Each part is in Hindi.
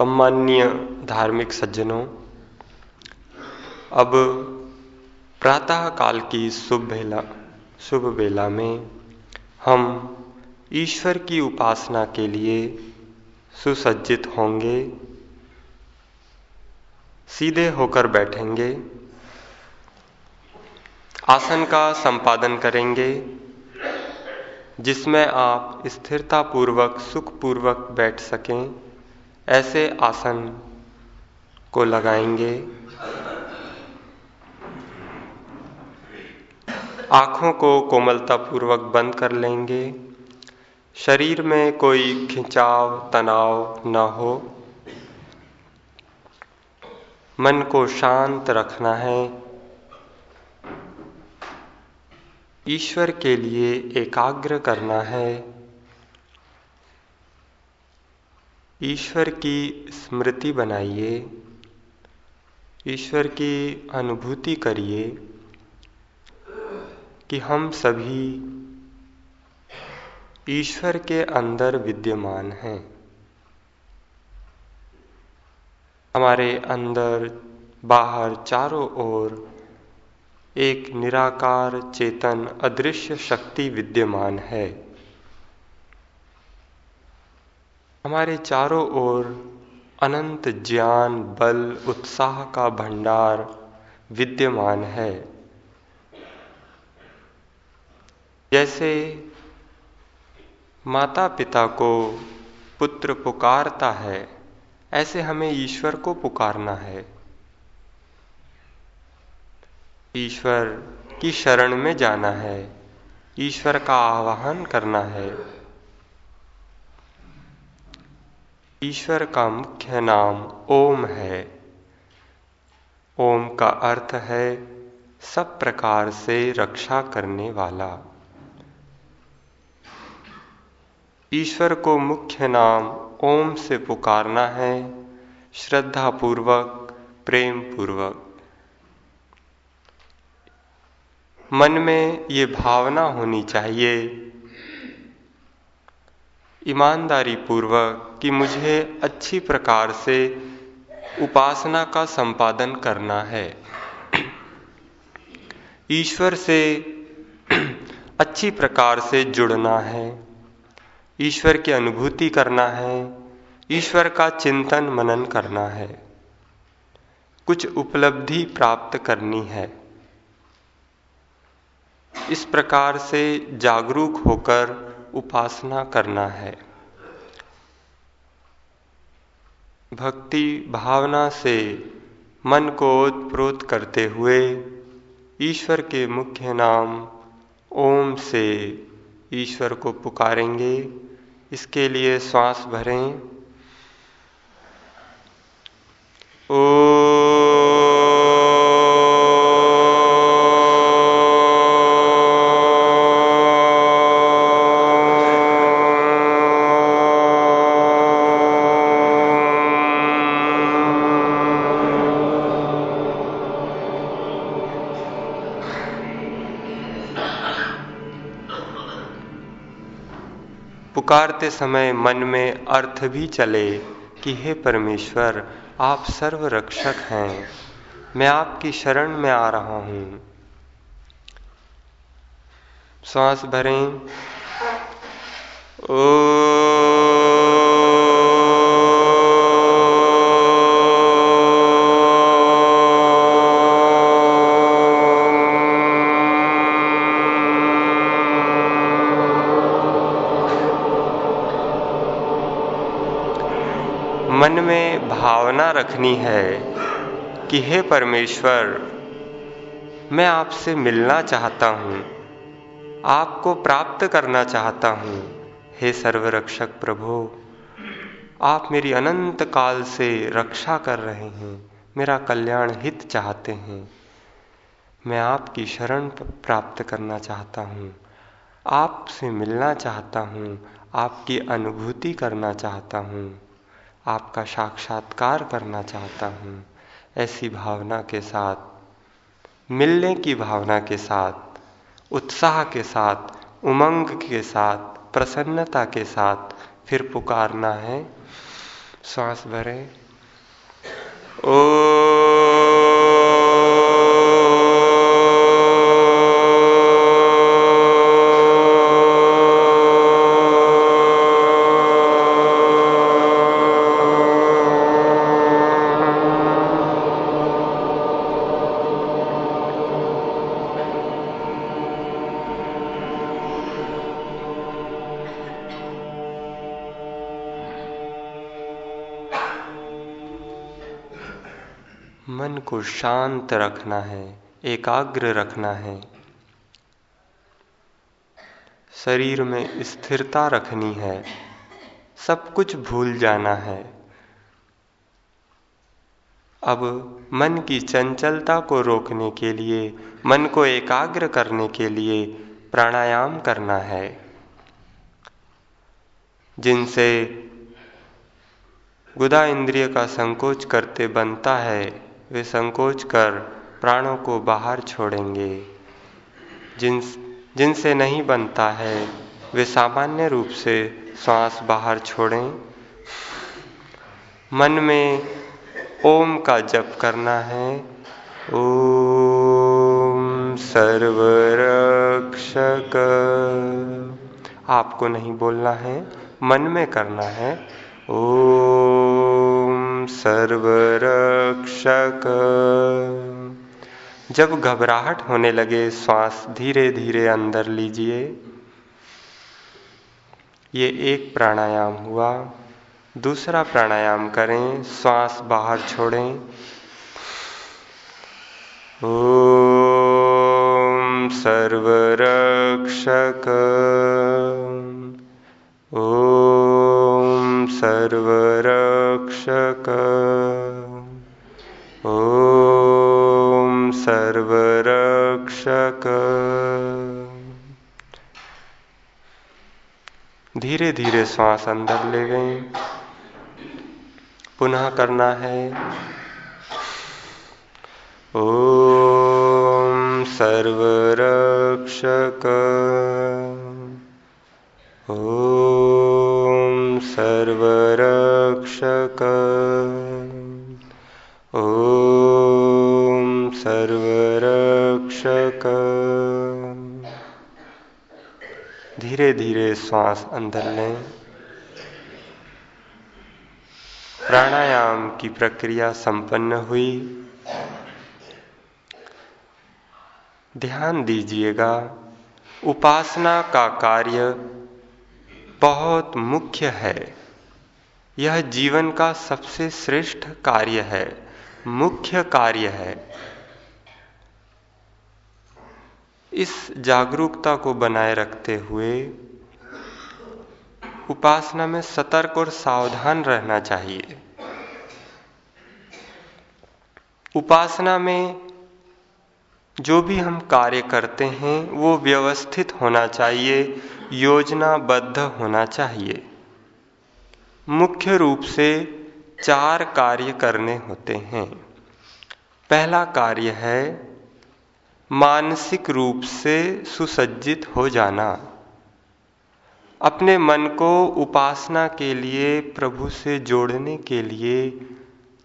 सम्मान्य धार्मिक सज्जनों, अब प्रातः काल की शुभ बेला शुभ बेला में हम ईश्वर की उपासना के लिए सुसज्जित होंगे, सीधे होकर बैठेंगे, आसन का संपादन करेंगे, जिसमें आप स्थिरता पूर्वक सुख पूर्वक बैठ सकें। ऐसे आसन को लगाएँगे। आँखों को कोमलता पूर्वक बंद कर लेंगे। शरीर में कोई खिंचाव, तनाव न हो। मन को शांत रखना है। ईश्वर के लिए एकाग्र करना है। ईश्वर की स्मृति बनाइए, ईश्वर की अनुभूति करिए कि हम सभी ईश्वर के अंदर विद्यमान हैं। हमारे अंदर, बाहर, चारों ओर एक निराकार, चेतन, अदृश्य शक्ति विद्यमान है। हमारे चारों ओर अनंत ज्ञान, बल, उत्साह का भंडार विद्यमान है। जैसे माता पिता को पुत्र पुकारता है, ऐसे हमें ईश्वर को पुकारना है। ईश्वर की शरण में जाना है, ईश्वर का आवाहन करना है। ईश्वर का मुख्य नाम ओम है। ओम का अर्थ है सब प्रकार से रक्षा करने वाला। ईश्वर को मुख्य नाम ओम से पुकारना है श्रद्धा पूर्वक प्रेम पूर्वक मन में ये भावना होनी चाहिए ईमानदारी पूर्वक कि मुझे अच्छी प्रकार से उपासना का संपादन करना है। ईश्वर से अच्छी प्रकार से जुड़ना है। ईश्वर की अनुभूति करना है। ईश्वर का चिंतन मनन करना है। कुछ उपलब्धि प्राप्त करनी है। इस प्रकार से जागरूक होकर उपासना करना है। भक्ति भावना से मन को ओतप्रोत करते हुए ईश्वर के मुख्य नाम ओम से ईश्वर को पुकारेंगे। इसके लिए श्वास भरें। ओ पुकारते समय मन में अर्थ भी चले कि हे परमेश्वर, आप सर्व रक्षक हैं। मैं आपकी शरण में आ रहा हूँ। श्वास भरें। ओ मन में भावना रखनी है कि हे परमेश्वर, मैं आपसे मिलना चाहता हूँ, आपको प्राप्त करना चाहता हूँ। हे सर्वरक्षक प्रभु, आप मेरी अनंत काल से रक्षा कर रहे हैं, मेरा कल्याण हित चाहते हैं। मैं आपकी शरण प्राप्त करना चाहता हूँ, आपसे मिलना चाहता हूँ, आपकी अनुभूति करना चाहता हूँ। आपका साक्षात्कार करना चाहता हूँ। ऐसी भावना के साथ, मिलने की भावना के साथ, उत्साह के साथ, उमंग के साथ, प्रसन्नता के साथ फिर पुकारना है। श्वास भरें। ओ शांत रखना है, एकाग्र रखना है। शरीर में स्थिरता रखनी है, सब कुछ भूल जाना है। अब मन की चंचलता को रोकने के लिए, मन को एकाग्र करने के लिए प्राणायाम करना है। जिनसे गुदा इंद्रिय का संकोच करते बनता है वे संकोच कर प्राणों को बाहर छोड़ेंगे। जिन, जिनसे नहीं बनता है, वे सामान्य रूप से श्वास बाहर छोड़ें। मन में ओम का जप करना है। ओम सर्वरक्षक। आपको नहीं बोलना है, मन में करना है। ओम सर्वरक्षक। जब घबराहट होने लगे, श्वास धीरे धीरे अंदर लीजिए। ये एक प्राणायाम हुआ। दूसरा प्राणायाम करें, श्वास बाहर छोड़ें। ओम सर्वरक्षक। ओम सर्वरक्षक। ओम सर्वरक्षक। धीरे धीरे श्वास अंदर ले गए। पुनः करना है। ओम सर्वरक्षक। ओम सर्वरक्षक। धीरे धीरे श्वास अंदर लें। प्राणायाम की प्रक्रिया संपन्न हुई। ध्यान दीजिएगा, उपासना का कार्य बहुत मुख्य है। यह जीवन का सबसे श्रेष्ठ कार्य है, मुख्य कार्य है। इस जागरूकता को बनाए रखते हुए उपासना में सतर्क और सावधान रहना चाहिए। उपासना में जो भी हम कार्य करते हैं, वो व्यवस्थित होना चाहिए, योजनाबद्ध होना चाहिए। मुख्य रूप से चार कार्य करने होते हैं। पहला कार्य है मानसिक रूप से सुसज्जित हो जाना। अपने मन को उपासना के लिए, प्रभु से जोड़ने के लिए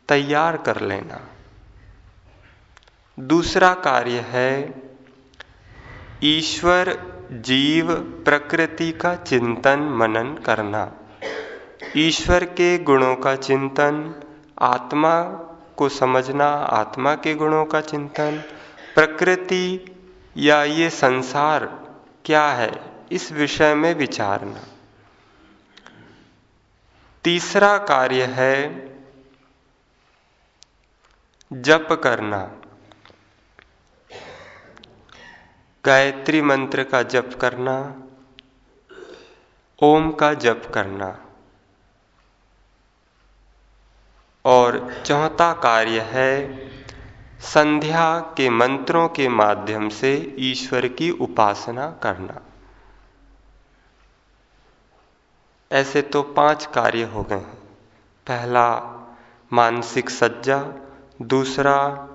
तैयार कर लेना। दूसरा कार्य है ईश्वर जीव प्रकृति का चिंतन मनन करना। ईश्वर के गुणों का चिंतन, आत्मा को समझना, आत्मा के गुणों का चिंतन, प्रकृति या ये संसार क्या है, इस विषय में विचारना। तीसरा कार्य है जप करना। गायत्री मंत्र का जप करना, ओम का जप करना। और चौथा कार्य है संध्या के मंत्रों के माध्यम से ईश्वर की उपासना करना। ऐसे तो पाँच कार्य हो गए हैं। पहला, मानसिक सज्जा, दूसरा,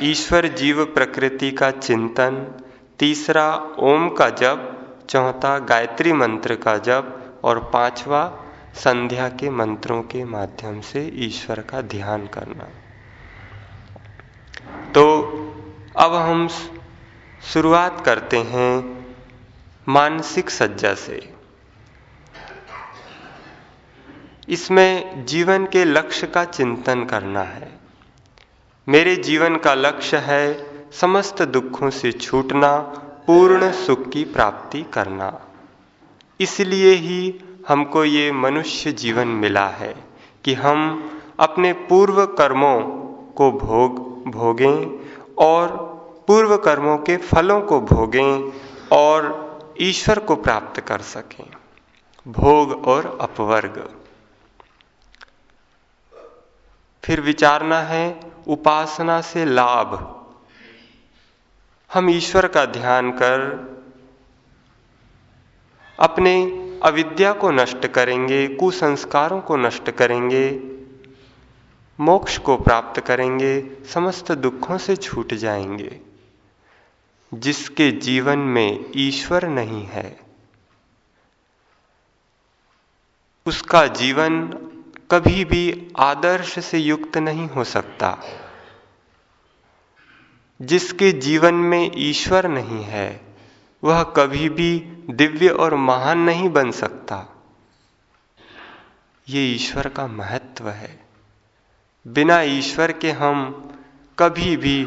ईश्वर जीव प्रकृति का चिंतन, तीसरा, ओम का जप, चौथा, गायत्री मंत्र का जप और पांचवा संध्या के मंत्रों के माध्यम से ईश्वर का ध्यान करना। तो अब हम शुरुआत करते हैं मानसिक सज्जा से। इसमें जीवन के लक्ष्य का चिंतन करना है। मेरे जीवन का लक्ष्य है समस्त दुखों से छूटना, पूर्ण सुख की प्राप्ति करना। इसलिए ही हमको ये मनुष्य जीवन मिला है कि हम अपने पूर्व कर्मों को भोग, भोगें और पूर्व कर्मों के फलों को भोगें और ईश्वर को प्राप्त कर सकें। भोग और अपवर्ग। फिर विचारना है, उपासना से लाभ। हम ईश्वर का ध्यान कर अपने अविद्या को नष्ट करेंगे, कुसंस्कारों को नष्ट करेंगे, मोक्ष को प्राप्त करेंगे, समस्त दुखों से छूट जाएँगे। जिसके जीवन में ईश्वर नहीं है, उसका जीवन कभी भी आदर्श से युक्त नहीं हो सकता। जिसके जीवन में ईश्वर नहीं है वह कभी भी दिव्य और महान नहीं बन सकता। ये ईश्वर का महत्व है। बिना ईश्वर के हम कभी भी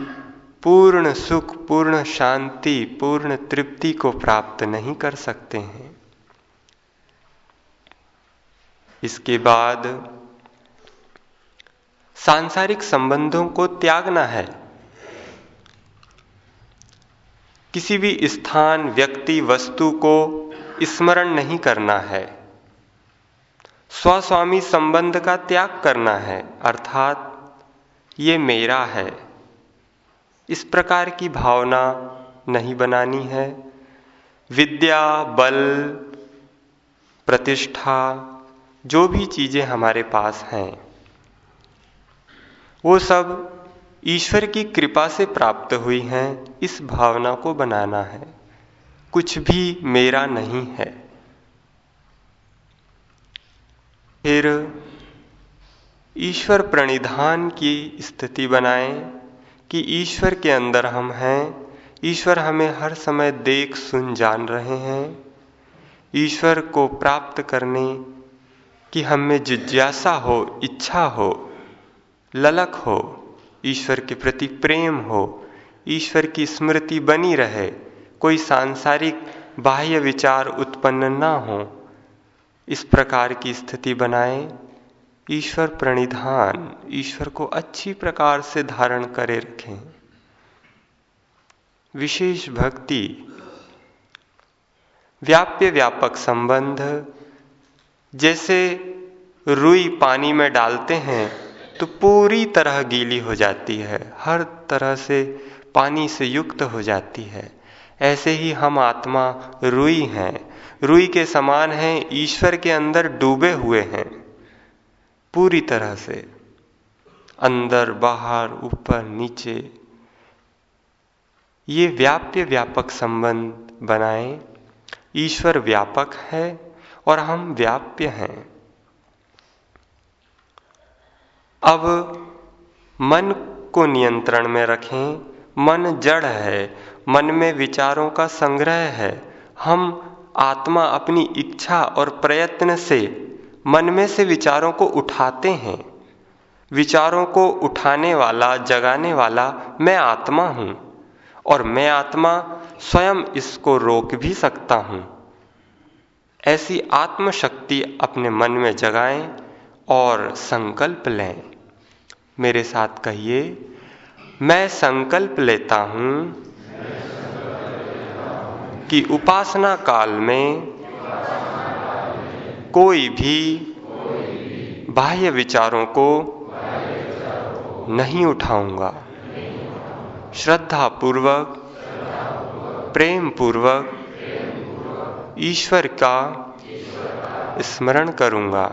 पूर्ण सुख, पूर्ण शांति, पूर्ण तृप्ति को प्राप्त नहीं कर सकते हैं। इसके बाद सांसारिक संबंधों को त्यागना है। किसी भी स्थान, व्यक्ति, वस्तु को स्मरण नहीं करना है। स्वस्वामी संबंध का त्याग करना है, अर्थात ये मेरा है। इस प्रकार की भावना नहीं बनानी है। विद्या, बल, प्रतिष्ठा, जो भी चीज़ें हमारे पास हैं, वो सब ईश्वर की कृपा से प्राप्त हुई हैं, इस भावना को बनाना है। कुछ भी मेरा नहीं है। फिर ईश्वर प्रणिधान की स्थिति बनाएँ कि ईश्वर के अंदर हम हैं। ईश्वर हमें हर समय देख सुन जान रहे हैं। ईश्वर को प्राप्त करने कि हमें जिज्ञासा हो, इच्छा हो, ललक हो ईश्वर के प्रति प्रेम हो, ईश्वर की स्मृति बनी रहे, कोई सांसारिक बाह्य विचार उत्पन्न ना हो, इस प्रकार की स्थिति बनाए, ईश्वर प्रणिधान, ईश्वर को अच्छी प्रकार से धारण करे रखें। विशेष भक्ति, व्याप्य व्यापक संबंध, जैसे रुई पानी में डालते हैं तो पूरी तरह गीली हो जाती है। हर तरह से पानी से युक्त हो जाती है। ऐसे ही हम आत्मा रुई हैं। रुई के समान हैं, ईश्वर के अंदर डूबे हुए हैं। पूरी तरह से। अंदर, बाहर, ऊपर, नीचे। ये व्याप्य व्यापक संबंध बनाएँ। ईश्वर व्यापक है और हम व्याप्य हैं। अब मन को नियंत्रण में रखें। मन जड़ है। मन में विचारों का संग्रह है। हम आत्मा अपनी इच्छा और प्रयत्न से मन में से विचारों को उठाते हैं। विचारों को उठाने वाला, जगाने वाला मैं आत्मा हूँ और मैं आत्मा स्वयं इसको रोक भी सकता हूँ। ऐसी आत्मशक्ति अपने मन में जगाएँ और संकल्प लें। मेरे साथ कहिए, मैं संकल्प लेता हूँ कि उपासना काल में कोई भी बाह्य विचारों को नहीं उठाऊँगा। श्रद्धा पूर्वक प्रेम पूर्वक ईश्वर का स्मरण करूँगा।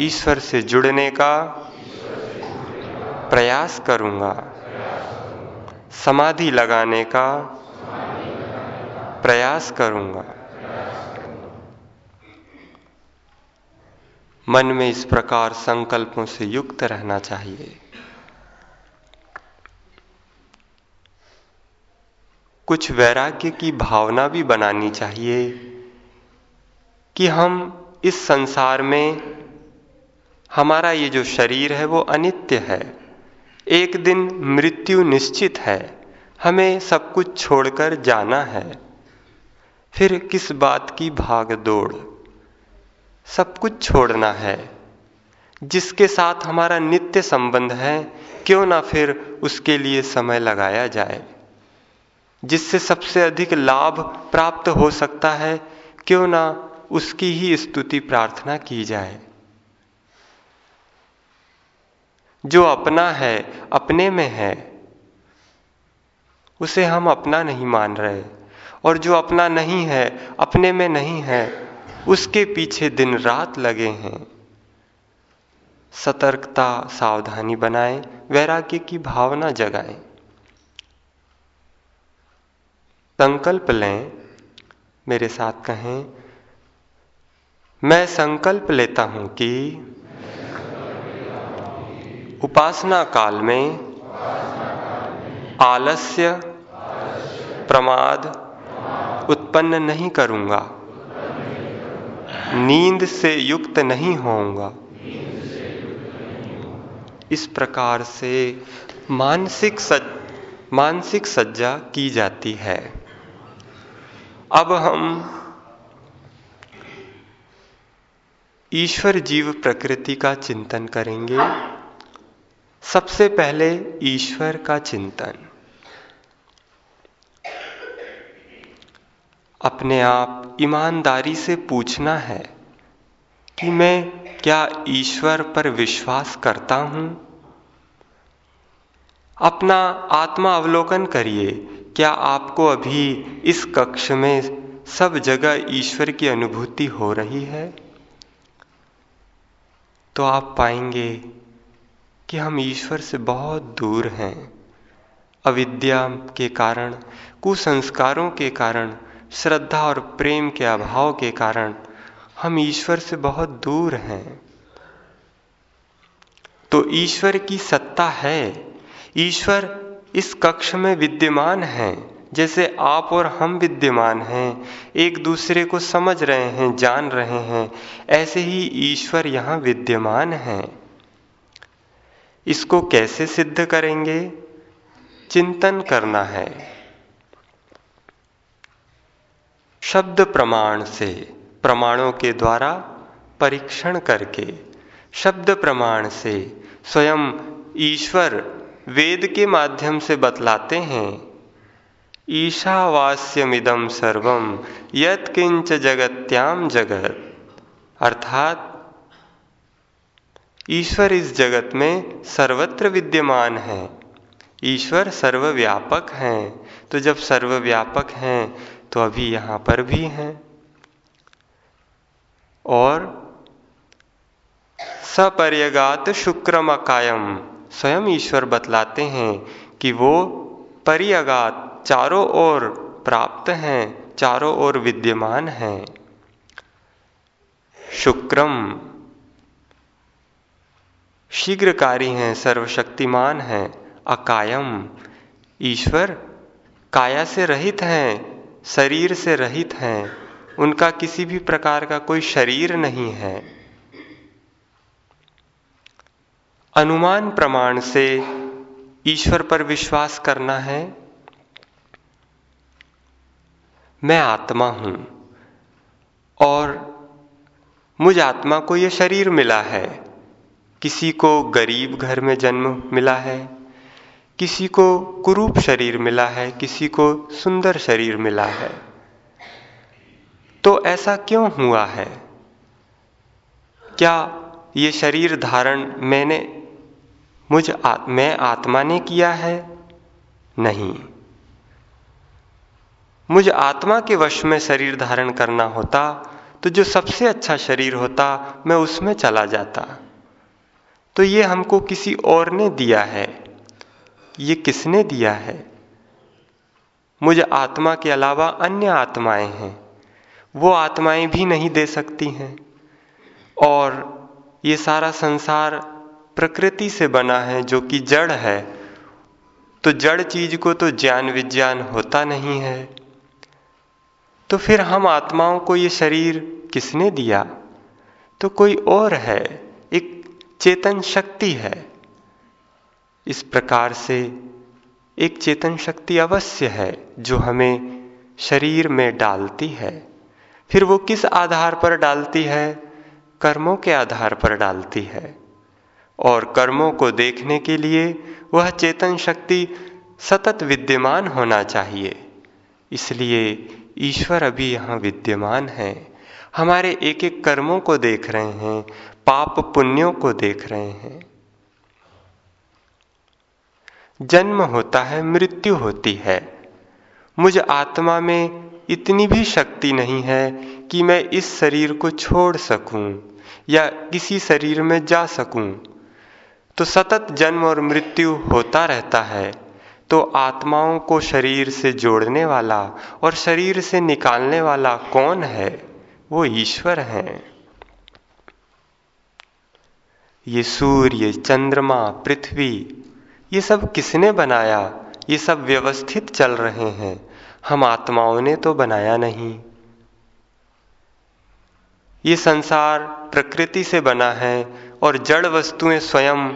ईश्वर से जुड़ने का प्रयास करूँगा। समाधि लगाने का प्रयास करूँगा। मन में इस प्रकार संकल्पों से युक्त रहना चाहिए। कुछ वैराग्य की भावना भी बनानी चाहिए कि हम इस संसार में हमारा ये जो शरीर है वो अनित्य है। एक दिन मृत्यु निश्चित है, हमें सब कुछ छोड़कर जाना है। फिर किस बात की भाग दौड़? सब कुछ छोड़ना है। जिसके साथ हमारा नित्य संबंध है, क्यों ना फिर उसके लिए समय लगाया जाए? जिससे सबसे अधिक लाभ प्राप्त हो सकता है, क्यों ना उसकी ही स्तुति प्रार्थना की जाए? जो अपना है, अपने में है, उसे हम अपना नहीं मान रहे। और जो अपना नहीं है, अपने में नहीं है, उसके पीछे दिन रात लगे हैं। सतर्कता, सावधानी बनाएँ, वैराग्य की भावना जगाएँ। संकल्प लें, मेरे साथ कहें, मैं संकल्प लेता हूँ कि उपासना काल में आलस्य, प्रमाद उत्पन्न नहीं करूँगा। नींद से युक्त नहीं होऊँगा। इस प्रकार से मानसिक सज, मानसिक सज्जा की जाती है। अब हम ईश्वर जीव प्रकृति का चिंतन करेंगे। सबसे पहले ईश्वर का चिंतन। अपने आप ईमानदारी से पूछना है कि मैं क्या ईश्वर पर विश्वास करता हूँ? अपना आत्मा अवलोकन करिए, क्या आपको अभी इस कक्ष में सब जगह ईश्वर की अनुभूति हो रही है? तो आप पाएँगे कि हम ईश्वर से बहुत दूर हैं। अविद्या के कारण, कुसंस्कारों के कारण, श्रद्धा और प्रेम के अभाव के कारण हम ईश्वर से बहुत दूर हैं। तो ईश्वर की सत्ता है। ईश्वर इस कक्ष में विद्यमान हैं, जैसे आप और हम विद्यमान हैं, एक दूसरे को समझ रहे हैं, जान रहे हैं, ऐसे ही ईश्वर यहाँ विद्यमान हैं। इसको कैसे सिद्ध करेंगे? चिंतन करना है। शब्द प्रमाण से, प्रमाणों के द्वारा परीक्षण करके, शब्द प्रमाण से स्वयं ईश्वर वेद के माध्यम से बतलाते हैं। ईशावास्यमिदम सर्वम यत किंच जगत्याम जगत। अर्थात ईश्वर इस जगत में सर्वत्र विद्यमान है। ईश्वर सर्वव्यापक हैं। तो जब सर्वव्यापक हैं तो अभी यहाँ पर भी हैं। और सपर्यगात शुक्रम अकायम स्वयं ईश्वर बतलाते हैं कि वो परिअगात चारों ओर प्राप्त हैं, चारों ओर विद्यमान हैं। शुक्रम शीघ्रकारी हैं, सर्वशक्तिमान हैं, अकायम। ईश्वर काया से रहित हैं, शरीर से रहित हैं, उनका किसी भी प्रकार का कोई शरीर नहीं है। अनुमान प्रमाण से ईश्वर पर विश्वास करना है, मैं आत्मा हूँ, और मुझ आत्मा को यह शरीर मिला है। किसी को गरीब घर में जन्म मिला है किसी को कुरूप शरीर मिला है किसी को सुंदर शरीर मिला है। तो ऐसा क्यों हुआ है? क्या ये शरीर धारण मैंने मुझ आ, मैं आत्मा ने किया है? नहीं। मुझ आत्मा के वश में शरीर धारण करना होता तो जो सबसे अच्छा शरीर होता मैं उसमें चला जाता। तो ये हमको किसी और ने दिया है। ये किसने दिया है? मुझे आत्मा के अलावा अन्य आत्माएँ हैं। वो आत्माएँ भी नहीं दे सकती हैं। और ये सारा संसार प्रकृति से बना है, जो कि जड़ है। तो जड़ चीज़ को तो ज्ञान विज्ञान होता नहीं है। तो फिर हम आत्माओं को ये शरीर किसने दिया? तो कोई और है, एक चेतन शक्ति है। इस प्रकार से एक चेतन शक्ति अवश्य है जो हमें शरीर में डालती है। फिर वो किस आधार पर डालती है? कर्मों के आधार पर डालती है। और कर्मों को देखने के लिए वह चेतन शक्ति सतत विद्यमान होना चाहिए। इसलिए ईश्वर अभी यहाँ विद्यमान है। हमारे एक एक कर्मों को देख रहे हैं। पाप पुण्यों को देख रहे हैं। जन्म होता है, मृत्यु होती है। मुझ आत्मा में इतनी भी शक्ति नहीं है कि मैं इस शरीर को छोड़ सकूँ या किसी शरीर में जा सकूँ। तो सतत जन्म और मृत्यु होता रहता है तो आत्माओं को शरीर से जोड़ने वाला और शरीर से निकालने वाला कौन है? वो ईश्वर हैं। ये सूर्य, चंद्रमा, पृथ्वी, ये सब किसने बनाया? ये सब व्यवस्थित चल रहे हैं। हम आत्माओं ने तो बनाया नहीं। ये संसार प्रकृति से बना है और जड़ वस्तुएँ स्वयं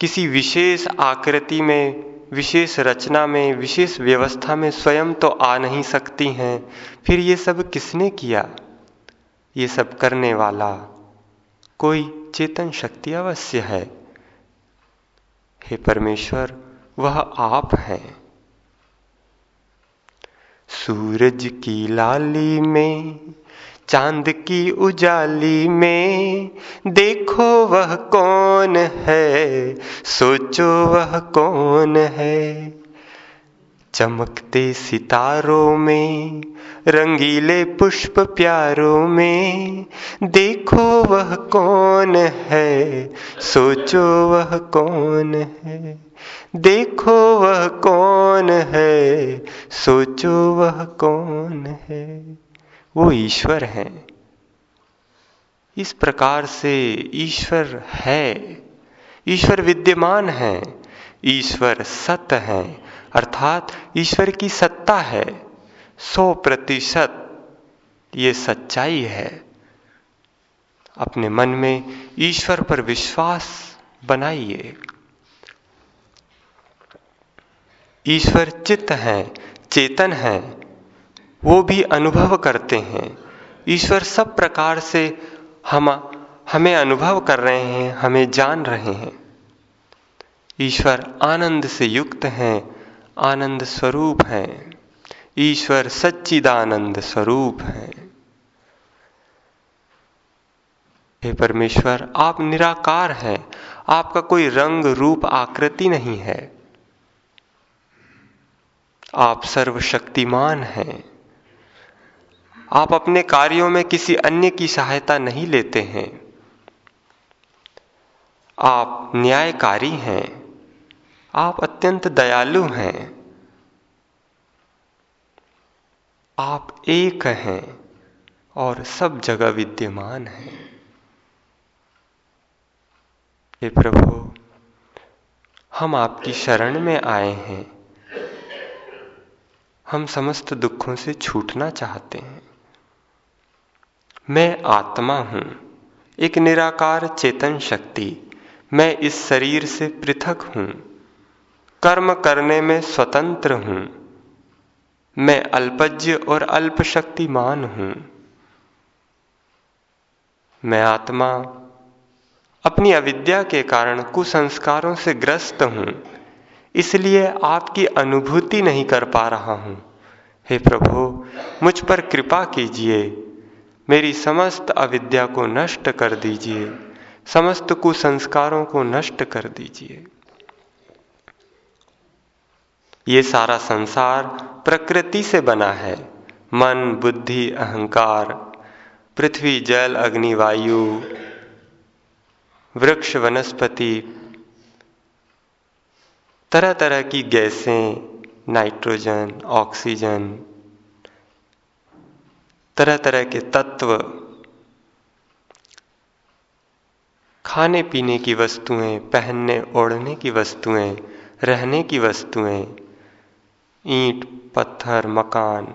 किसी विशेष आकृति में, विशेष रचना में, विशेष व्यवस्था में स्वयं तो आ नहीं सकती हैं। फिर ये सब किसने किया? ये सब करने वाला कोई चेतन शक्ति अवश्य है। हे परमेश्वर, वह आप हैं। सूरज की लाली में, चाँद की उजाली में, देखो वह कौन है, सोचो वह कौन है। चमकते सितारों में, रंगीले पुष्प प्यारों में, देखो वह कौन है, सोचो वह कौन है, देखो वह कौन है, सोचो वह कौन है। वो ईश्वर हैं। इस प्रकार से ईश्वर है। ईश्वर विद्यमान है। ईश्वर सत्य है। अर्थात ईश्वर की सत्ता है, सौ प्रतिशत ये सच्चाई है। अपने मन में ईश्वर पर विश्वास बनाइए। ईश्वर चित्त है, चेतन है, वो भी अनुभव करते हैं। ईश्वर सब प्रकार से हम, हमें अनुभव कर रहे हैं, हमें जान रहे हैं। ईश्वर आनंद से युक्त हैं आनंद स्वरूप हैं। ईश्वर सच्चिदानंद स्वरूप हैं। हे परमेश्वर, आप निराकार हैं। आपका कोई रंग रूप आकृति नहीं है। आप सर्वशक्तिमान हैं। आप अपने कार्यों में किसी अन्य की सहायता नहीं लेते हैं। आप न्यायकारी हैं। आप अत्यंत दयालु हैं। आप एक हैं और सब जगह विद्यमान हैं। हे प्रभु, हम आपकी शरण में आए हैं। हम समस्त दुखों से छूटना चाहते हैं। मैं आत्मा हूँ, एक निराकार चेतन शक्ति। मैं इस शरीर से पृथक हूँ। कर्म करने में स्वतंत्र हूँ। मैं अल्पज्य और अल्प शक्तिमान हूँ। मैं आत्मा अपनी अविद्या के कारण कुसंस्कारों से ग्रस्त हूँ, इसलिए आपकी अनुभूति नहीं कर पा रहा हूँ। हे प्रभु, मुझ पर कृपा कीजिए। मेरी समस्त अविद्या को नष्ट कर दीजिए। समस्त कुसंस्कारों को नष्ट कर दीजिए। ये सारा संसार प्रकृति से बना है। मन, बुद्धि, अहंकार, पृथ्वी, जल, अग्नि, वायु, वृक्ष, वनस्पति तरह तरह की गैसें, नाइट्रोजन, ऑक्सीजन तरह तरह के तत्व खाने पीने की वस्तुएँ पहनने ओढ़ने की वस्तुएँ, रहने की वस्तुएँ ईंट, पत्थर, मकान,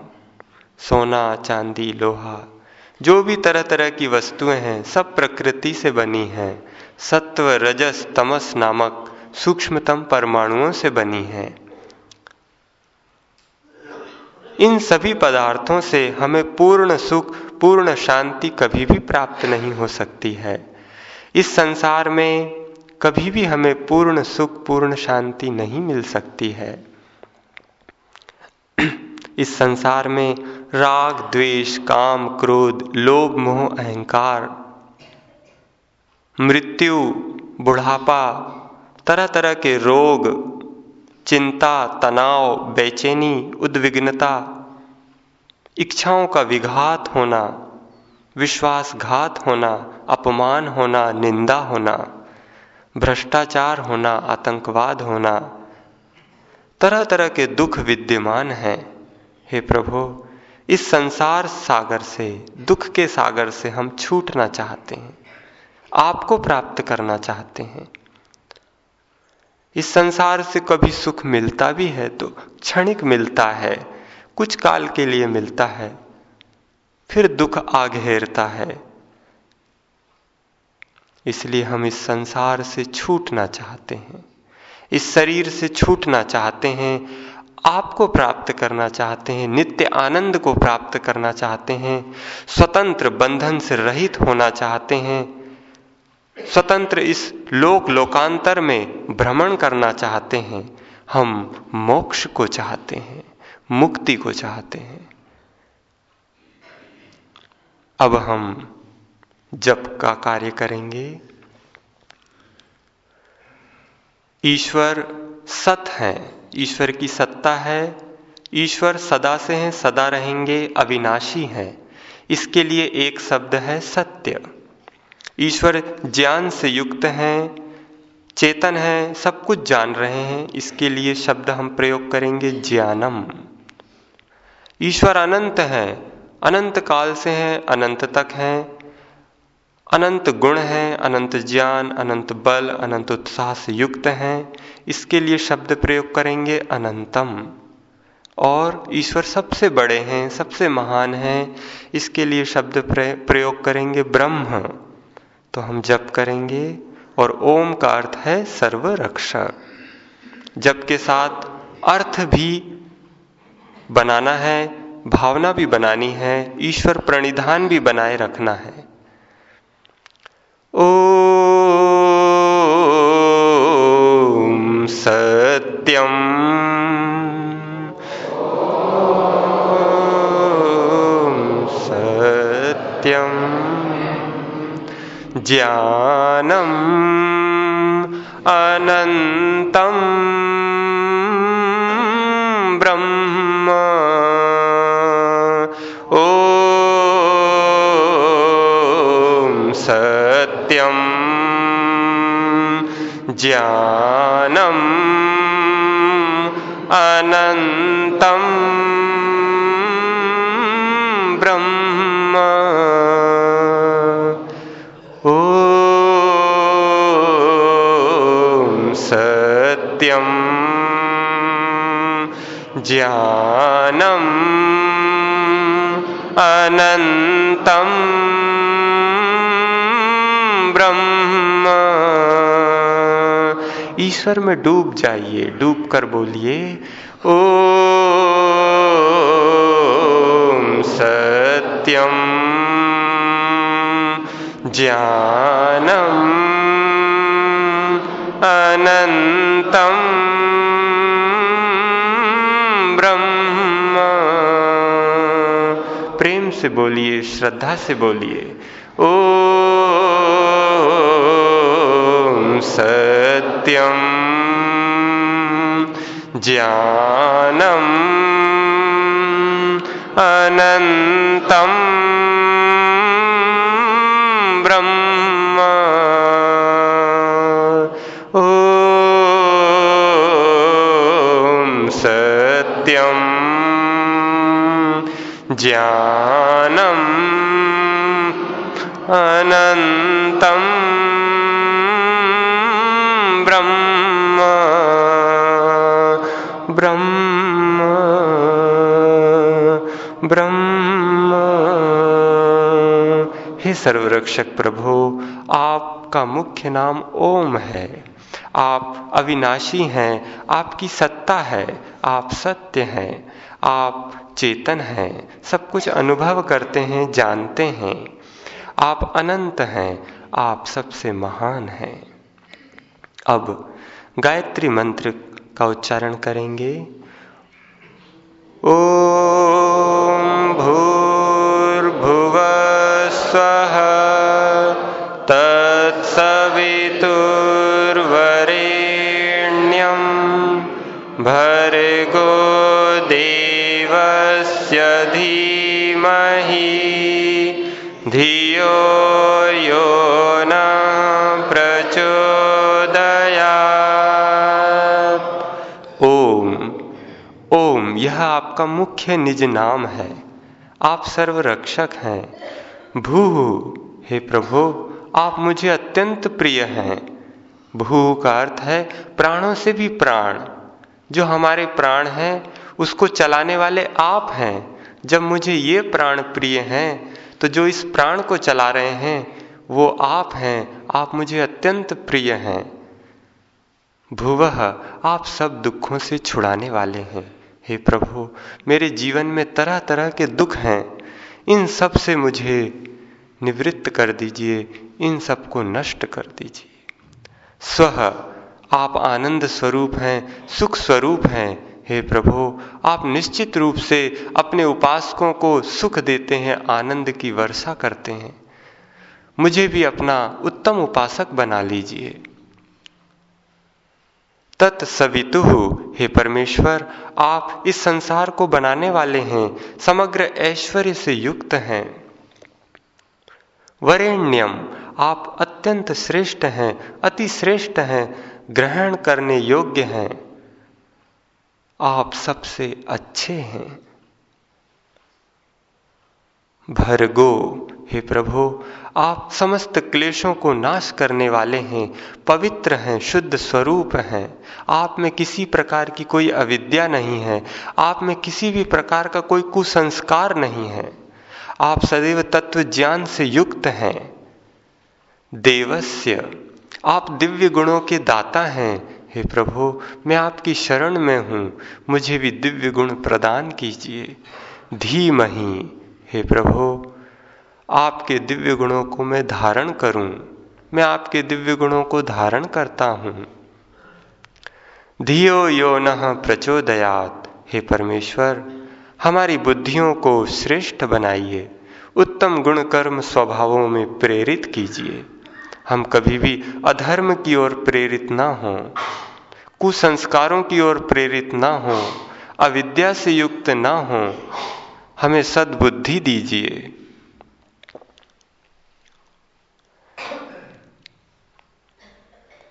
सोना, चांदी, लोहा, जो भी तरह तरह की वस्तुएँ हैं, सब प्रकृति से बनी हैं। सत्व, रजस, तमस नामक सूक्ष्मतम परमाणुओं से बनी हैं। इन सभी पदार्थों से हमें पूर्ण सुख, पूर्ण शांति कभी भी प्राप्त नहीं हो सकती है। इस संसार में कभी भी हमें पूर्ण सुख, पूर्ण शांति नहीं मिल सकती है। इस संसार में राग, द्वेष, काम, क्रोध, लोभ, मोह, अहंकार, मृत्यु, बुढ़ापा तरह तरह के रोग, चिंता, तनाव, बेचैनी, उद्विग्नता, इच्छाओं का विघात होना, विश्वासघात होना, अपमान होना, निंदा होना, भ्रष्टाचार होना, आतंकवाद होना तरह तरह के दुख विद्यमान हैं। हे प्रभु, इस संसार सागर से, दुख के सागर से हम छूटना चाहते हैं। आपको प्राप्त करना चाहते हैं। इस संसार से कभी सुख मिलता भी है तो क्षणिक मिलता है, कुछ काल के लिए मिलता है, फिर दुख आ घेरता है। इसलिए हम इस संसार से छूटना चाहते हैं। इस शरीर से छूटना चाहते हैं, आपको प्राप्त करना चाहते हैं, नित्य आनंद को प्राप्त करना चाहते हैं, स्वतंत्र बंधन से रहित होना चाहते हैं, स्वतंत्र इस लोक लोकांतर में भ्रमण करना चाहते हैं, हम मोक्ष को चाहते हैं, मुक्ति को चाहते हैं। अब हम जप का कार्य करेंगे। ईश्वर सत है। ईश्वर की सत्ता है, ईश्वर सदा से हैं, सदा रहेंगे, अविनाशी हैं। इसके लिए एक शब्द है सत्य। ईश्वर ज्ञान से युक्त हैं, चेतन हैं, सब कुछ जान रहे हैं। इसके लिए शब्द हम प्रयोग करेंगे ज्ञानम। ईश्वर अनंत हैं, अनंत काल से हैं, अनंत तक हैं। अनंत गुण हैं, अनंत ज्ञान, अनंत बल, अनंत उत्साह से युक्त हैं। इसके लिए शब्द प्रयोग करेंगे अनंतम। और ईश्वर सबसे बड़े हैं, सबसे महान हैं। इसके लिए शब्द प्रयोग करेंगे ब्रह्म। तो हम जप करेंगे और ओम का अर्थ है सर्व रक्षक जप के साथ अर्थ भी बनाना है, भावना भी बनानी है, ईश्वर प्रणिधान भी बनाए रखना है। ओ सत्यम ज्ञानम् अनन्तं ज्ञानम् अनन्तं ब्रह्म। ओ सत्यम ज्ञानम् अनन्तं ईश्वर में डूब जाइए, डूब कर बोलिए ओ सत्यम ज्ञानम् अनन्तं ब्रह्म। प्रेम से बोलिए, श्रद्धा से बोलिए ओ सत्यम ज्ञानम अनन्तं ब्रह्म। ज्ञानम् अनन्तम् सर्वरक्षक प्रभु, आपका मुख्य नाम ओम है। आप अविनाशी हैं, आपकी सत्ता है, आप सत्य हैं, आप चेतन हैं, सब कुछ अनुभव करते हैं, जानते हैं। आप अनंत हैं, आप सबसे महान हैं। अब गायत्री मंत्र का उच्चारण करेंगे। ओम आपका मुख्य निज नाम है। आप सर्वरक्षक हैं। भू हे प्रभु, आप मुझे अत्यंत प्रिय हैं। भू का अर्थ है प्राणों से भी प्राण। जो हमारे प्राण हैं, उसको चलाने वाले आप हैं। जब मुझे ये प्राण प्रिय हैं तो जो इस प्राण को चला रहे हैं, वो आप हैं। आप मुझे अत्यंत प्रिय हैं। भुवह आप सब दुखों से छुड़ाने वाले हैं। हे प्रभु, मेरे जीवन में तरह तरह के दुख हैं। इन सबसे मुझे निवृत्त कर दीजिए, इन सबको नष्ट कर दीजिए। स्व, आप आनंद स्वरूप हैं, सुख स्वरूप हैं, हे प्रभु, आप निश्चित रूप से अपने उपासकों को सुख देते हैं, आनंद की वर्षा करते हैं। मुझे भी अपना उत्तम उपासक बना लीजिए। तत्सवितु, हे परमेश्वर, आप इस संसार को बनाने वाले हैं, समग्र ऐश्वर्य से युक्त हैं। वरेण्यम, आप अत्यंत श्रेष्ठ हैं, अति श्रेष्ठ हैं, ग्रहण करने योग्य हैं। आप सबसे अच्छे हैं। भरगो, हे प्रभु आप समस्त क्लेशों को नाश करने वाले हैं, पवित्र हैं, शुद्ध स्वरूप हैं। आप में किसी प्रकार की कोई अविद्या नहीं है, आप में किसी भी प्रकार का कोई कुसंस्कार नहीं है। आप सदैव तत्व ज्ञान से युक्त हैं। देवस्य, आप दिव्य गुणों के दाता हैं। हे प्रभु, मैं आपकी शरण में हूँ, मुझे भी दिव्य गुण प्रदान कीजिए। धीमही, हे प्रभु आपके दिव्य गुणों को मैं धारण करूँ, मैं आपके दिव्य गुणों को धारण करता हूँ। धियो यो न प्रचोदयात। हे परमेश्वर, हमारी बुद्धियों को श्रेष्ठ बनाइए, उत्तम गुण कर्म स्वभावों में प्रेरित कीजिए। हम कभी भी अधर्म की ओर प्रेरित ना हों, कुसंस्कारों की ओर प्रेरित ना हों, अविद्या से युक्त ना हों। हमें सद्बुद्धि दीजिए।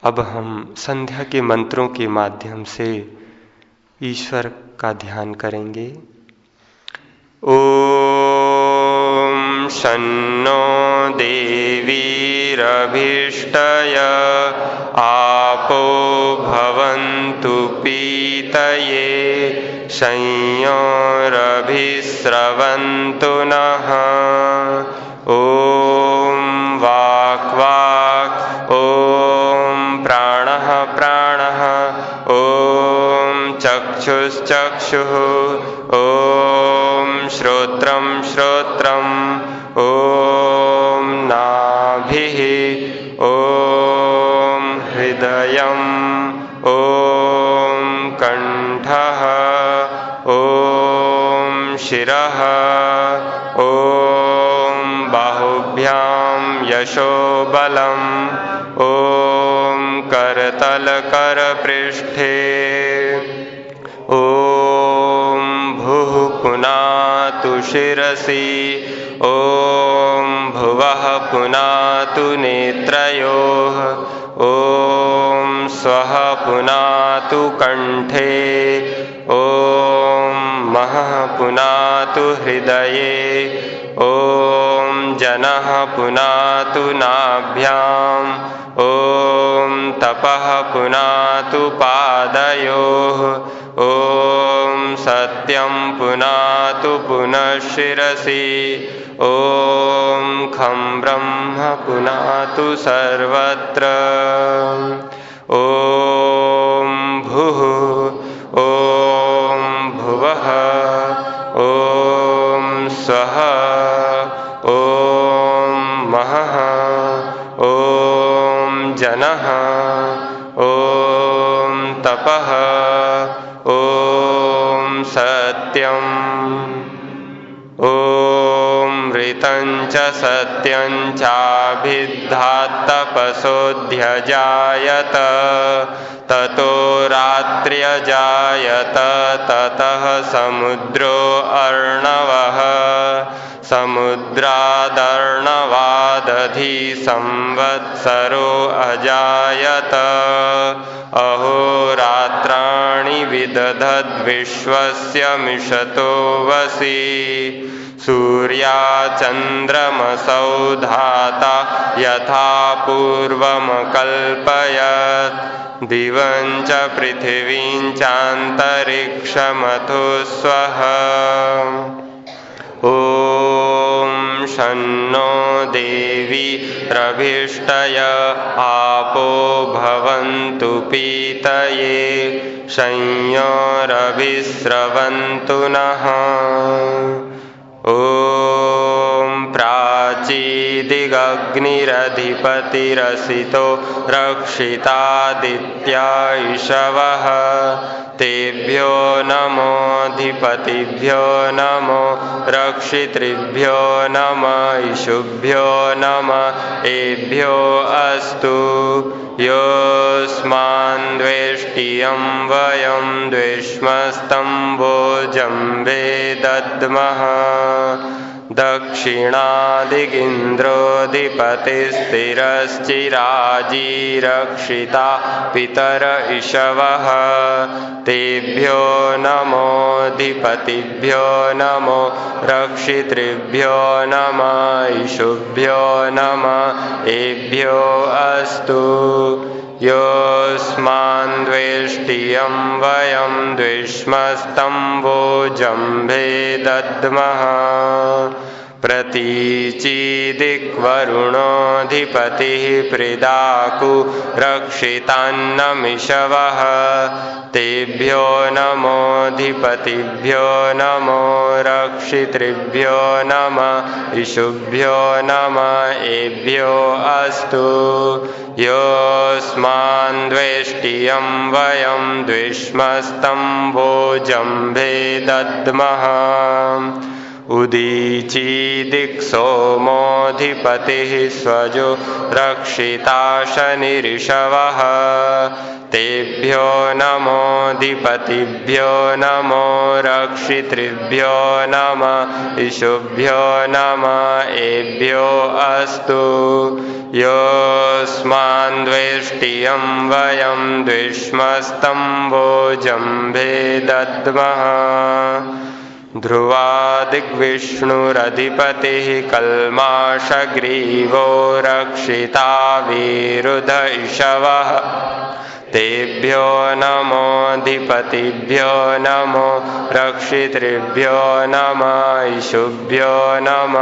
अब हम संध्या के मंत्रों के माध्यम से ईश्वर का ध्यान करेंगे। ओम शन्नो देवीरभीष्टय आपो भवन्तु पीतये, संयोरभिस्रवन्तु नः। चक्षुश्चक्षुः ॐ श्रोत्रं श्रोत्रम् ॐ नाभिः, ॐ हृदयम् ॐ कण्ठः, ॐ शिरः, ॐ बाहुभ्यां यशोबलम्। पुनातु नेत्रयोः। ॐ स्वः पुनातु कण्ठे। ॐ महः पुनातु हृदये। ॐ जनः पुनातु नाभ्याम्। ॐ तपः पुनातु पुनः शिरसि। ॐ खं ब्रह्म पुनातु सर्वत्र। ॐ भुः। ॐ च सत्यं चाभिद्धात्तपसोऽध्यजायत ततो रात्र्यजायत, ततः समुद्रो अर्णवः। समुद्रादर्णवादधि संवत्सरो अजायत। अहोरात्राणि विदधद्विश्वस्य मिषतो वसि। सूर्याचन्द्रमसौ धाता यथा पूर्वमकल्पयत्। दिवं च पृथिवीं चान्तरिक्षमथो स्वः ॐ देवी रभिष्टय आपो भवन्तु पीतये संयोरभिस्रवन्तु नः। ॐ प्राचीदिगग्निरधिपतिरसितो रक्षितादित्या तेभ्यो नमोऽधिपतिभ्यो नमो रक्षितृभ्यो नम इषुभ्यो नम एभ्यो अस्तु। योऽस्मान् द्वेष्टियं वयं द्विष्मस्तम्भोजम्बे दद्मः दक्षिणादिगिन्द्रोऽधिपतिस्थिरश्चिराजीरक्षिता पितर इषवः। तेभ्यो नमोऽधिपतिभ्यो नमो रक्षितृभ्यो नम इषुभ्यो नम एभ्यो अस्तु योऽस्मान् द्वेष्टियं वयं द्विष्मस्तम्भोजम्भे दद्मः प्रतीचीदिक्वरुणोऽधिपतिः प्रिदाकु रक्षितान्नमिषवः। तेभ्यो नमोऽधिपतिभ्यो नमो रक्षितृभ्यो नम इषुभ्यो नम एभ्यो अस्तु। योऽस्मान् द्वेष्टियं वयं द्विष्मस्तम्भोजम्भे दद्मः। उदीचीदिक्सोमोऽधिपतिः स्वजो रक्षिता शनिऋषवः तेभ्यो नमोऽधिपतिभ्यो नमो रक्षितृभ्यो नम इषुभ्यो नम एभ्यो अस्तु। योऽस्मान् द्वेष्टियं वयं द्विष्मस्तम्भोजम्भे दद्मः ध्रुवादिग्विष्णुरधिपतिः कल्माषग्रीवो रक्षिता विरुध इषवः। तेभ्यो नमोऽधिपतिभ्यो नमो रक्षितृभ्यो नम इषुभ्यो नम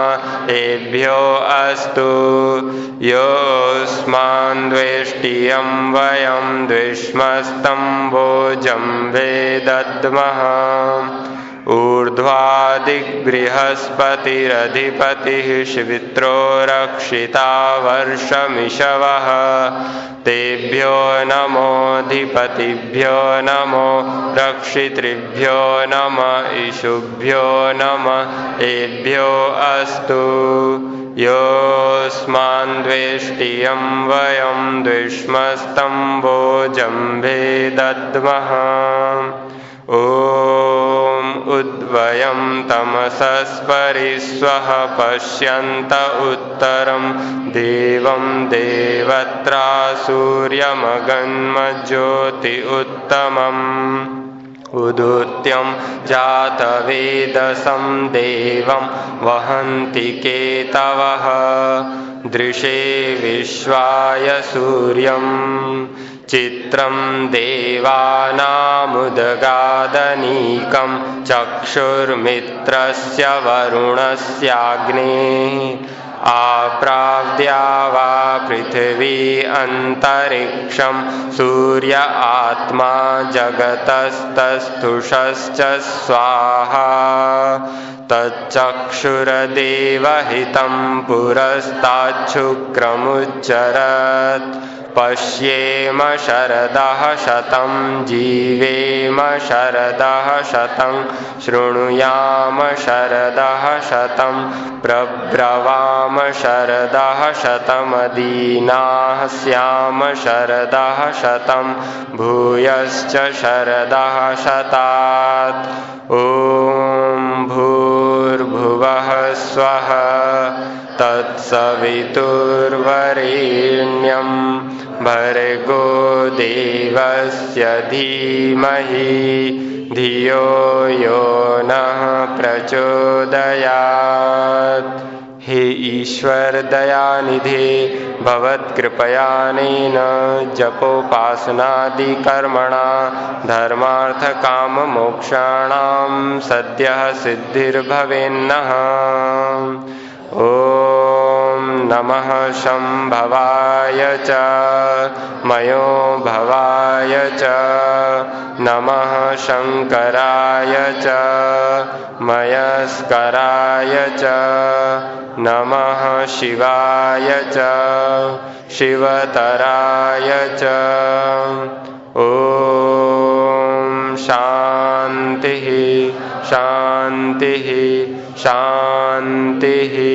एभ्यो अस्तु। योऽस्मान् द्वेष्टियं वयं द्विष्मस्तम्भोजम्भे दद्मः ऊर्ध्वादिबृहस्पतिरधिपतिः शिवित्रो रक्षिता वर्षमिषवः तेभ्यो नमोऽधिपतिभ्यो नमो रक्षितृभ्यो नम इषुभ्यो नम एभ्यो अस्तु। योऽस्मान् द्वेष्टियं वयं द्विष्मस्तम्भोजम्भे दद्मः ॐ उद्वयं तमसस्परिस्वः पश्यन्त उत्तरं। देवं देवत्रा सूर्यमगन्मज्योति उत्तमम्। उदुत्यं जातवेदसं देवं वहन्ति केतवः। दृशे विश्वाय सूर्यं चित्रं देवानामुदगादनीकं चक्षुर्मित्रस्य वरुणस्याग्नेः आप्राव्द्या वा पृथिवी अन्तरिक्षं सूर्य आत्मा जगतस्तस्थुषश्च स्वाहा। तच्चक्षुरदेवहितं पुरस्ताच्छुक्रमुच्चरत् पश्येम शरदः शतं जीवेम शरदः शतं शृणुयाम शरदः शतं प्रब्रवाम शरदः शतमदीनाः स्याम शरदः शतं भूयश्च शरदः शतात्। ॐ भूर्भुवः स्वः तत्सवितुर्वरेण्यं भर्गो देवस्य धीमहि, धियो यो नः प्रचोदयात्। हे ईश्वर दयानिधे भवत्कृपयानेन जपोपासनादिकर्मणा, धर्मार्थकाममोक्षाणां सद्यः सिद्धिर्भवेन्नः। ॐ नमः शम्भवाय च, मयो भवाय च, नमः शङ्कराय च, मयस्कराय च, नमः शिवाय च, शिवतराय च। ॐ शान्तिः शान्तिः शांति।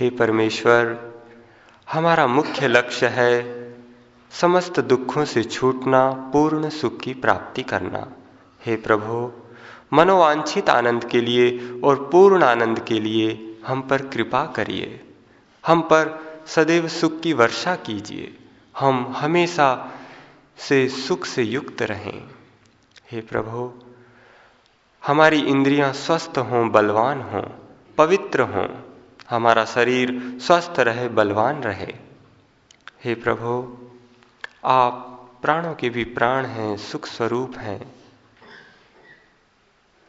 हे परमेश्वर, हमारा मुख्य लक्ष्य है समस्त दुखों से छूटना, पूर्ण सुख की प्राप्ति करना। हे प्रभु, मनोवांछित आनंद के लिए और पूर्ण आनंद के लिए हम पर कृपा करिए। हम पर सदैव सुख की वर्षा कीजिए। हम हमेशा से सुख से युक्त रहें। हे प्रभु, हमारी इंद्रियाँ स्वस्थ हों, बलवान हों, पवित्र हों। हमारा शरीर स्वस्थ रहे, बलवान रहे। हे प्रभु, आप प्राणों के भी प्राण हैं, सुख स्वरूप हैं,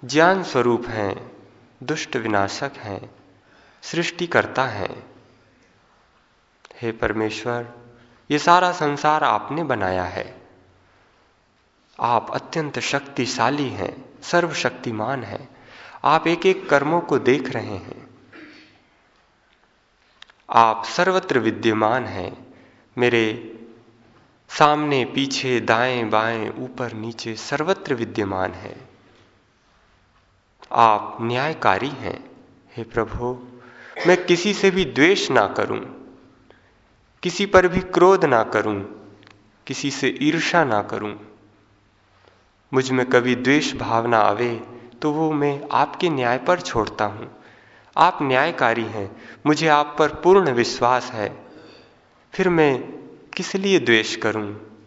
ज्ञान स्वरूप हैं, दुष्ट विनाशक हैं, सृष्टिकर्ता हैं। हे परमेश्वर, ये सारा संसार आपने बनाया है। आप अत्यंत शक्तिशाली हैं, सर्वशक्तिमान हैं। आप एक एक कर्मों को देख रहे हैं। आप सर्वत्र विद्यमान हैं। मेरे सामने, पीछे, दाएँ बाएँ, ऊपर नीचे सर्वत्र विद्यमान हैं। आप न्यायकारी हैं, हे प्रभु। मैं किसी से भी द्वेष ना करूँ, किसी पर भी क्रोध ना करूँ, किसी से ईर्षा ना करूँ। मुझमें कभी द्वेष भावना आवे तो वो मैं आपके न्याय पर छोड़ता हूँ। आप न्यायकारी हैं, मुझे आप पर पूर्ण विश्वास है। फिर मैं किस लिए द्वेष करूँ?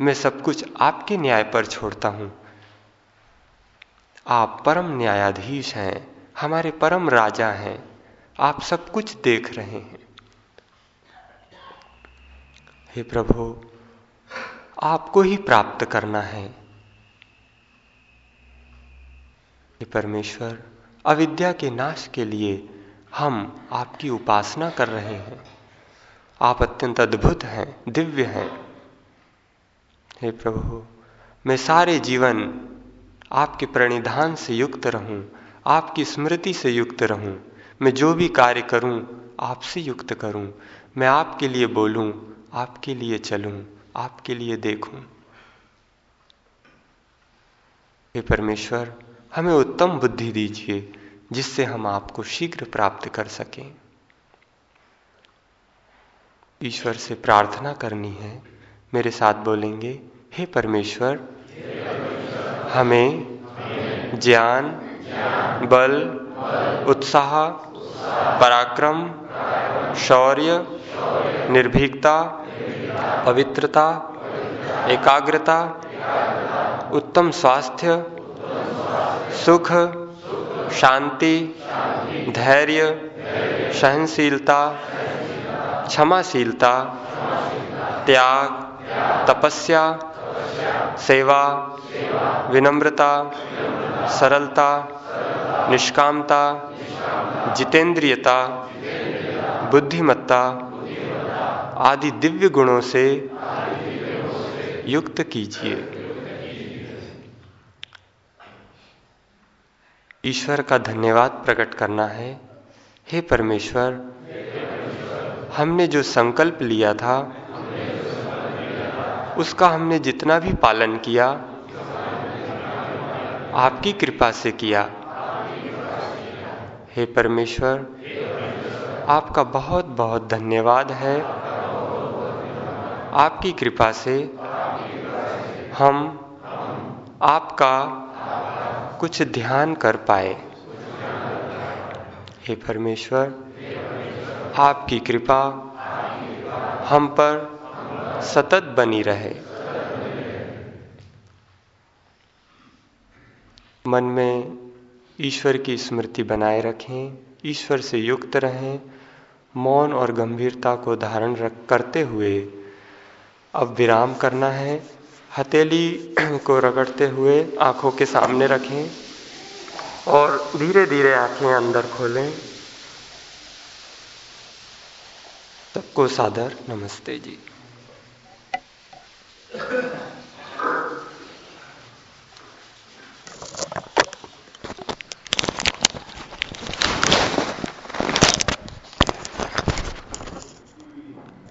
मैं सब कुछ आपके न्याय पर छोड़ता हूँ। आप परम न्यायाधीश हैं, हमारे परम राजा हैं, आप सब कुछ देख रहे हैं। हे प्रभु, आपको ही प्राप्त करना है। परमेश्वर अविद्या के नाश के लिए हम आपकी उपासना कर रहे हैं। आप अत्यंत अद्भुत हैं, दिव्य हैं। हे प्रभु, मैं सारे जीवन आपके प्रणिधान से युक्त रहूँ, आपकी स्मृति से युक्त रहूँ, मैं जो भी कार्य करूँ, आपसे युक्त करूँ, मैं आपके लिए बोलूँ, आपके लिए चलूँ, आपके लिए देखूँ। हे परमेश्वर हमें उत्तम बुद्धि दीजिए, जिससे हम आपको शीघ्र प्राप्त कर सकें। ईश्वर से प्रार्थना करनी है। मेरे साथ बोलेंगे, हे परमेश्वर, हमें ज्ञान, बल, उत्साह, पराक्रम, शौर्य, निर्भीकता, पवित्रता, एकाग्रता, उत्तम स्वास्थ्य सुख, शांति, धैर्य, सहनशीलता, क्षमाशीलता, त्याग, तपस्या, सेवा, विनम्रता, सरलता, निष्कामता, जितेंद्रियता, बुद्धिमत्ता आदि दिव्य गुणों से युक्त कीजिए। ईश्वर का धन्यवाद प्रकट करना है। हे परमेश्वर, हमने जो संकल्प लिया था, उसका हमने जितना भी पालन किया, आपकी कृपा से किया। हे परमेश्वर, आपका बहुत बहुत धन्यवाद है। आपकी कृपा से हम आपका कुछ ध्यान कर पाए। हे परमेश्वर, आपकी कृपा हम पर सतत बनी रहे। मन में ईश्वर की स्मृति बनाए रखें, ईश्वर से युक्त रहें, मौन और गंभीरता को धारण करते हुए अब विराम करना है। हथेली को रगड़ते हुए आँखों के सामने रखें और धीरे धीरे आँखें अंदर खोलें। सबको सादर, नमस्ते जी।